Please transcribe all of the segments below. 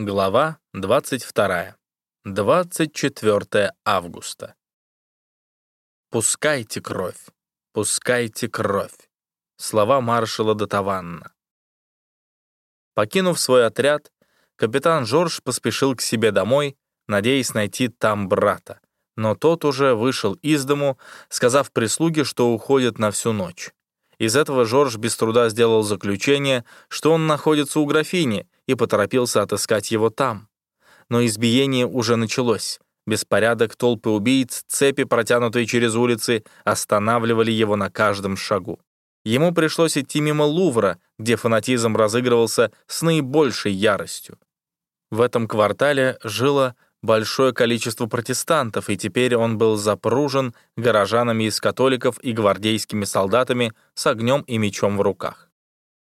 Глава 22. 24 августа. «Пускайте кровь, пускайте кровь». Слова маршала Датаванна. Покинув свой отряд, капитан Жорж поспешил к себе домой, надеясь найти там брата. Но тот уже вышел из дому, сказав прислуге, что уходит на всю ночь. Из этого Жорж без труда сделал заключение, что он находится у графини, и поторопился отыскать его там. Но избиение уже началось. Беспорядок, толпы убийц, цепи, протянутые через улицы, останавливали его на каждом шагу. Ему пришлось идти мимо Лувра, где фанатизм разыгрывался с наибольшей яростью. В этом квартале жило большое количество протестантов, и теперь он был запружен горожанами из католиков и гвардейскими солдатами с огнем и мечом в руках.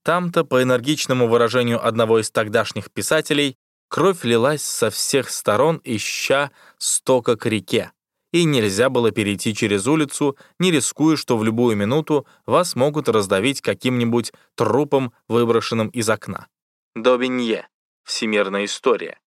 Там-то, по энергичному выражению одного из тогдашних писателей, кровь лилась со всех сторон, ища стока к реке, и нельзя было перейти через улицу, не рискуя, что в любую минуту вас могут раздавить каким-нибудь трупом, выброшенным из окна. Добинье. Всемирная история.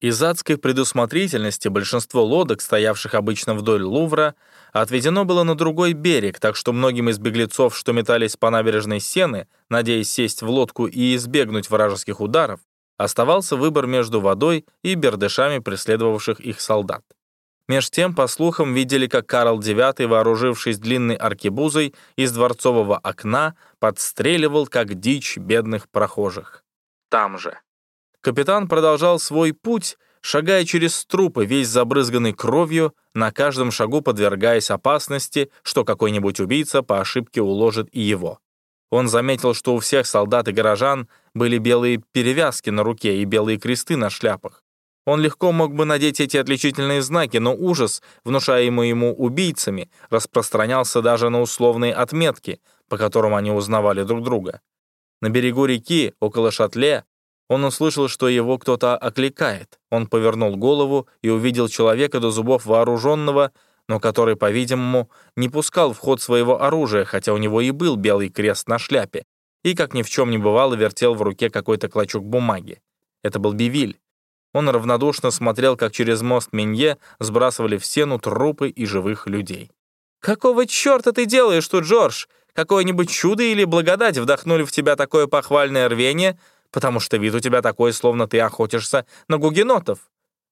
Из адской предусмотрительности большинство лодок, стоявших обычно вдоль Лувра, отведено было на другой берег, так что многим из беглецов, что метались по набережной Сены, надеясь сесть в лодку и избегнуть вражеских ударов, оставался выбор между водой и бердышами преследовавших их солдат. Меж тем, по слухам, видели, как Карл IX, вооружившись длинной аркебузой, из дворцового окна подстреливал, как дичь, бедных прохожих. Там же. Капитан продолжал свой путь, шагая через трупы, весь забрызганный кровью, на каждом шагу подвергаясь опасности, что какой-нибудь убийца по ошибке уложит и его. Он заметил, что у всех солдат и горожан были белые перевязки на руке и белые кресты на шляпах. Он легко мог бы надеть эти отличительные знаки, но ужас, внушаемый ему убийцами, распространялся даже на условные отметки, по которым они узнавали друг друга. На берегу реки, около шатле, он услышал, что его кто-то окликает. Он повернул голову и увидел человека до зубов вооруженного, но который, по-видимому, не пускал в ход своего оружия, хотя у него и был белый крест на шляпе, и, как ни в чем не бывало, вертел в руке какой-то клочок бумаги. Это был Бивиль. Он равнодушно смотрел, как через мост Менье сбрасывали в стену трупы и живых людей. «Какого черта ты делаешь тут, Джордж? Какое-нибудь чудо или благодать вдохнули в тебя такое похвальное рвение, потому что вид у тебя такой, словно ты охотишься на гугенотов.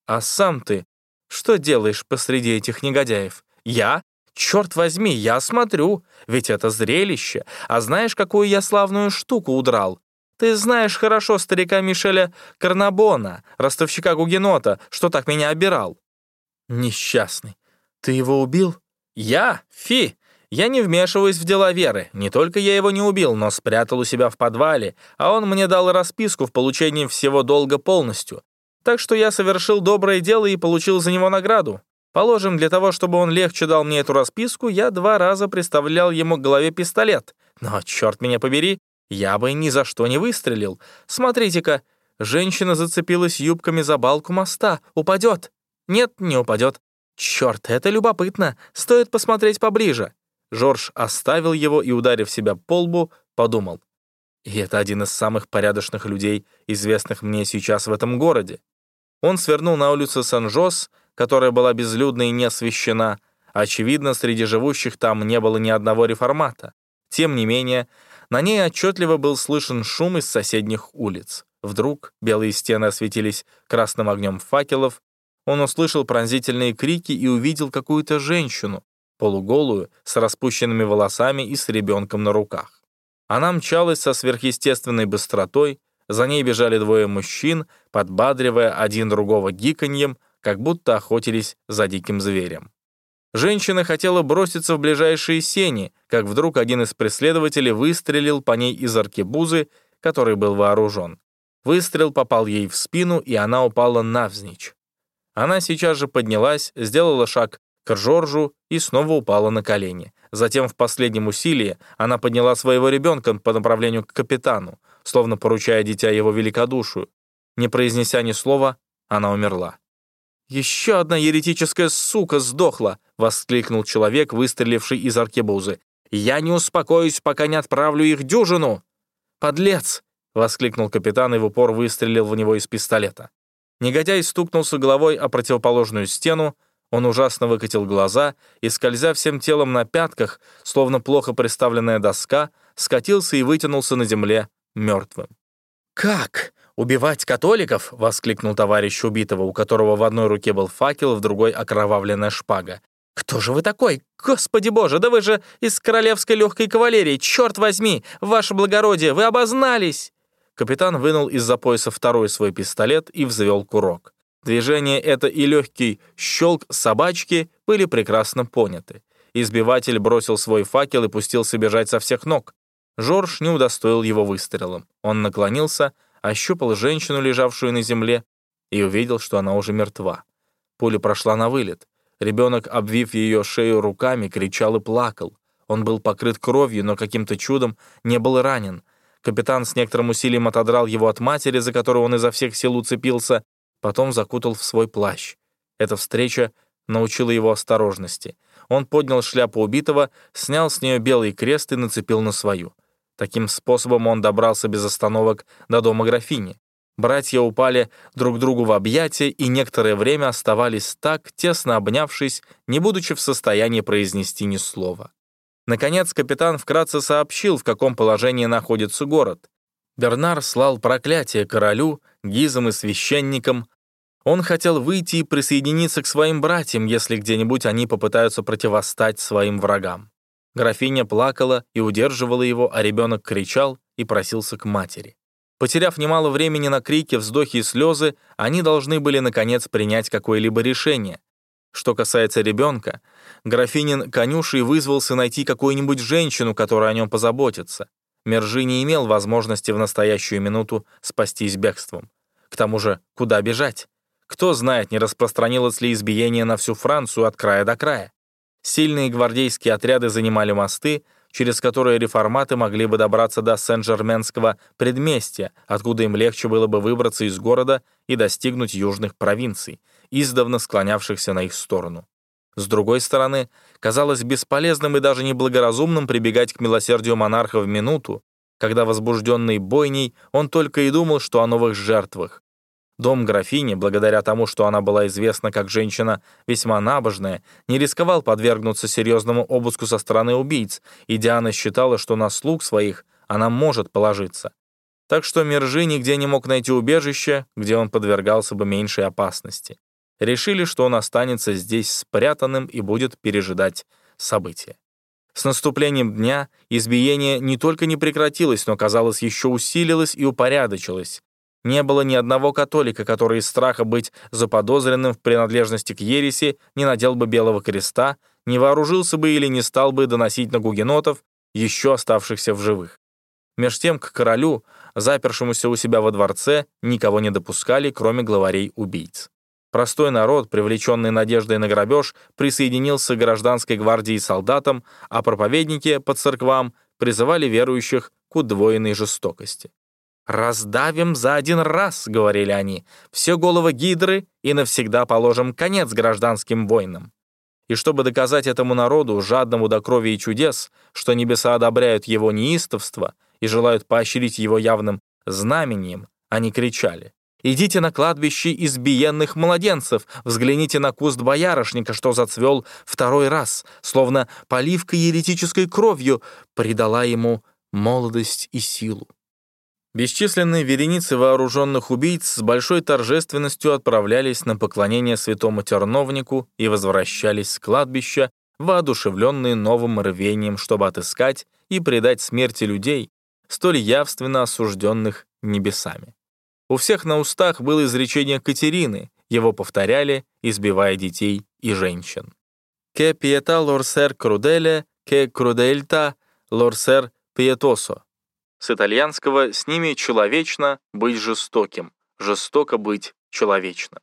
А сам ты что делаешь посреди этих негодяев? Я? Черт возьми, я смотрю, ведь это зрелище. А знаешь, какую я славную штуку удрал? Ты знаешь хорошо старика Мишеля Карнабона, ростовщика гугенота, что так меня обирал. Несчастный. Ты его убил? Я? Фи! Я не вмешиваюсь в дела Веры. Не только я его не убил, но спрятал у себя в подвале, а он мне дал расписку в получении всего долга полностью. Так что я совершил доброе дело и получил за него награду. Положим, для того, чтобы он легче дал мне эту расписку, я два раза приставлял ему к голове пистолет. Но, черт меня побери, я бы ни за что не выстрелил. Смотрите-ка, женщина зацепилась юбками за балку моста. Упадет. Нет, не упадет. Черт, это любопытно. Стоит посмотреть поближе. Жорж оставил его и, ударив себя по лбу, подумал. И это один из самых порядочных людей, известных мне сейчас в этом городе. Он свернул на улицу Сан-Жос, которая была безлюдна и не освещена. Очевидно, среди живущих там не было ни одного реформата. Тем не менее, на ней отчетливо был слышен шум из соседних улиц. Вдруг белые стены осветились красным огнем факелов. Он услышал пронзительные крики и увидел какую-то женщину, полуголую, с распущенными волосами и с ребенком на руках. Она мчалась со сверхъестественной быстротой, за ней бежали двое мужчин, подбадривая один другого гиканьем, как будто охотились за диким зверем. Женщина хотела броситься в ближайшие сени, как вдруг один из преследователей выстрелил по ней из аркебузы, который был вооружен. Выстрел попал ей в спину, и она упала навзничь. Она сейчас же поднялась, сделала шаг к Жоржу и снова упала на колени. Затем в последнем усилии она подняла своего ребенка по направлению к капитану, словно поручая дитя его великодушию. Не произнеся ни слова, она умерла. «Еще одна еретическая сука сдохла!» — воскликнул человек, выстреливший из аркебузы. «Я не успокоюсь, пока не отправлю их дюжину!» «Подлец!» — воскликнул капитан и в упор выстрелил в него из пистолета. Негодяй стукнулся головой о противоположную стену, он ужасно выкатил глаза и, скользя всем телом на пятках, словно плохо приставленная доска, скатился и вытянулся на земле мертвым. «Как? Убивать католиков?» — воскликнул товарищ убитого, у которого в одной руке был факел, в другой — окровавленная шпага. «Кто же вы такой? Господи боже, да вы же из королевской легкой кавалерии! Черт возьми! Ваше благородие, вы обознались!» Капитан вынул из-за пояса второй свой пистолет и взвел курок. Движение это и легкий щелк собачки были прекрасно поняты. Избиватель бросил свой факел и пустился бежать со всех ног. Жорж не удостоил его выстрелом. Он наклонился, ощупал женщину, лежавшую на земле, и увидел, что она уже мертва. Пуля прошла на вылет. Ребенок, обвив ее шею руками, кричал и плакал. Он был покрыт кровью, но каким-то чудом не был ранен. Капитан с некоторым усилием отодрал его от матери, за которую он изо всех сил уцепился, потом закутал в свой плащ. Эта встреча научила его осторожности. Он поднял шляпу убитого, снял с нее белый крест и нацепил на свою. Таким способом он добрался без остановок до дома графини. Братья упали друг другу в объятия и некоторое время оставались так, тесно обнявшись, не будучи в состоянии произнести ни слова. Наконец капитан вкратце сообщил, в каком положении находится город. Бернар слал проклятие королю, гизам и священникам. Он хотел выйти и присоединиться к своим братьям, если где-нибудь они попытаются противостать своим врагам. Графиня плакала и удерживала его, а ребенок кричал и просился к матери. Потеряв немало времени на крики, вздохи и слезы, они должны были, наконец, принять какое-либо решение. Что касается ребенка, графинин конюшей вызвался найти какую-нибудь женщину, которая о нем позаботится. Мержи не имел возможности в настоящую минуту спастись бегством. К тому же, куда бежать? Кто знает, не распространилось ли избиение на всю Францию от края до края. Сильные гвардейские отряды занимали мосты, через которые реформаты могли бы добраться до Сен-Жерменского предместья, откуда им легче было бы выбраться из города и достигнуть южных провинций, издавна склонявшихся на их сторону. С другой стороны, казалось бесполезным и даже неблагоразумным прибегать к милосердию монарха в минуту, когда возбужденный бойней он только и думал, что о новых жертвах. Дом графини, благодаря тому, что она была известна как женщина весьма набожная, не рисковал подвергнуться серьезному обыску со стороны убийц, и Диана считала, что на слуг своих она может положиться. Так что Мержи нигде не мог найти убежище, где он подвергался бы меньшей опасности решили, что он останется здесь спрятанным и будет пережидать события. С наступлением дня избиение не только не прекратилось, но, казалось, еще усилилось и упорядочилось. Не было ни одного католика, который из страха быть заподозренным в принадлежности к ереси не надел бы белого креста, не вооружился бы или не стал бы доносить на гугенотов, еще оставшихся в живых. Меж тем к королю, запершемуся у себя во дворце, никого не допускали, кроме главарей убийц. Простой народ, привлеченный надеждой на грабеж, присоединился к гражданской гвардии и солдатам, а проповедники по церквам призывали верующих к удвоенной жестокости. «Раздавим за один раз», — говорили они, — «все головы гидры и навсегда положим конец гражданским войнам». И чтобы доказать этому народу, жадному до крови и чудес, что небеса одобряют его неистовство и желают поощрить его явным знамением, они кричали Идите на кладбище избиенных младенцев, взгляните на куст боярышника, что зацвел второй раз, словно поливка еретической кровью придала ему молодость и силу. Бесчисленные вереницы вооруженных убийц с большой торжественностью отправлялись на поклонение святому терновнику и возвращались с кладбища, воодушевленные новым рвением, чтобы отыскать и предать смерти людей, столь явственно осужденных небесами. У всех на устах было изречение Катерины, его повторяли, избивая детей и женщин. «Ке пиета лорсер круделе, ке крудельта лорсер пиетосо». С итальянского «с ними человечно быть жестоким, жестоко быть человечным».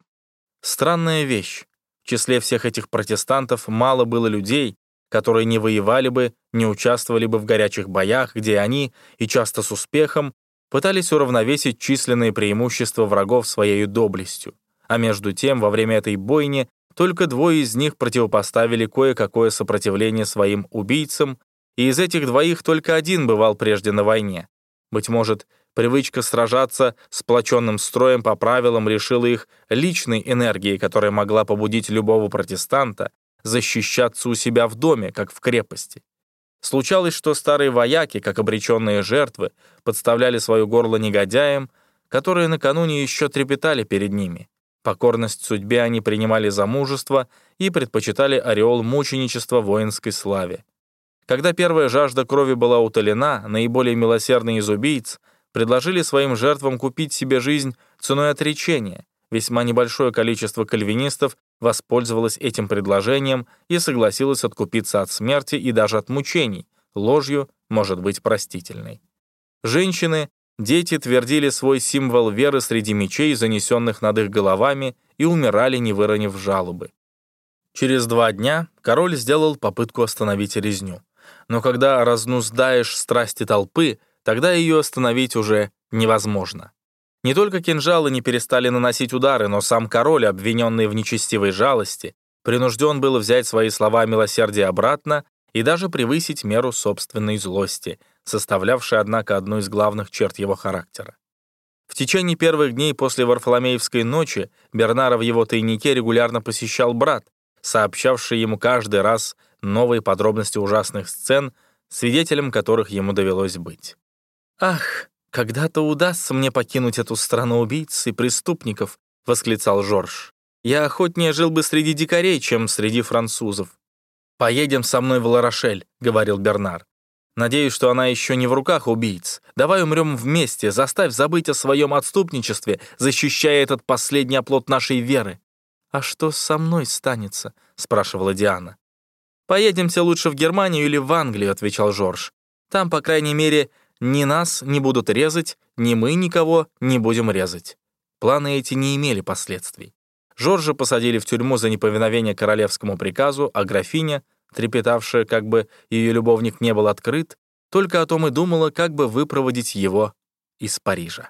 Странная вещь. В числе всех этих протестантов мало было людей, которые не воевали бы, не участвовали бы в горячих боях, где они, и часто с успехом, пытались уравновесить численные преимущества врагов своей доблестью, а между тем во время этой бойни только двое из них противопоставили кое-какое сопротивление своим убийцам, и из этих двоих только один бывал прежде на войне. Быть может, Привычка сражаться сплоченным строем по правилам лишила их личной энергии, которая могла побудить любого протестанта защищаться у себя в доме, как в крепости. Случалось, что старые вояки, как обреченные жертвы, подставляли свое горло негодяям, которые накануне еще трепетали перед ними. Покорность судьбе они принимали за мужество и предпочитали ореол мученичества воинской славе. Когда первая жажда крови была утолена, наиболее милосердные из убийц предложили своим жертвам купить себе жизнь ценой отречения. Весьма небольшое количество кальвинистов воспользовалось этим предложением и согласилось откупиться от смерти и даже от мучений. Ложью может быть простительной. Женщины, дети твердили свой символ веры среди мечей, занесенных над их головами, и умирали, не выронив жалобы. Через два дня король сделал попытку остановить резню. Но когда разнуздаешь страсти толпы, тогда ее остановить уже невозможно. Не только кинжалы не перестали наносить удары, но сам король, обвиненный в нечестивой жалости, принужден был взять свои слова милосердия обратно и даже превысить меру собственной злости, составлявшей, однако, одну из главных черт его характера. В течение первых дней после Варфоломеевской ночи Бернара в его тайнике регулярно посещал брат, сообщавший ему каждый раз новые подробности ужасных сцен, свидетелем которых ему довелось быть. «Ах, когда-то удастся мне покинуть эту страну убийц и преступников», — восклицал Жорж. «Я охотнее жил бы среди дикарей, чем среди французов». «Поедем со мной в Ларошель», — говорил Бернар. «Надеюсь, что она еще не в руках убийц. Давай умрем вместе, заставь забыть о своем отступничестве, защищая этот последний оплот нашей веры». «А что со мной станется?» — спрашивала Диана. «Поедемте лучше в Германию или в Англию», — отвечал Жорж. «Там, по крайней мере, ни нас не будут резать, ни мы никого не будем резать». Планы эти не имели последствий. Жоржа посадили в тюрьму за неповиновение королевскому приказу, а графиня, трепетавшая, как бы ее любовник не был открыт, только о том и думала, как бы выпроводить его из Парижа.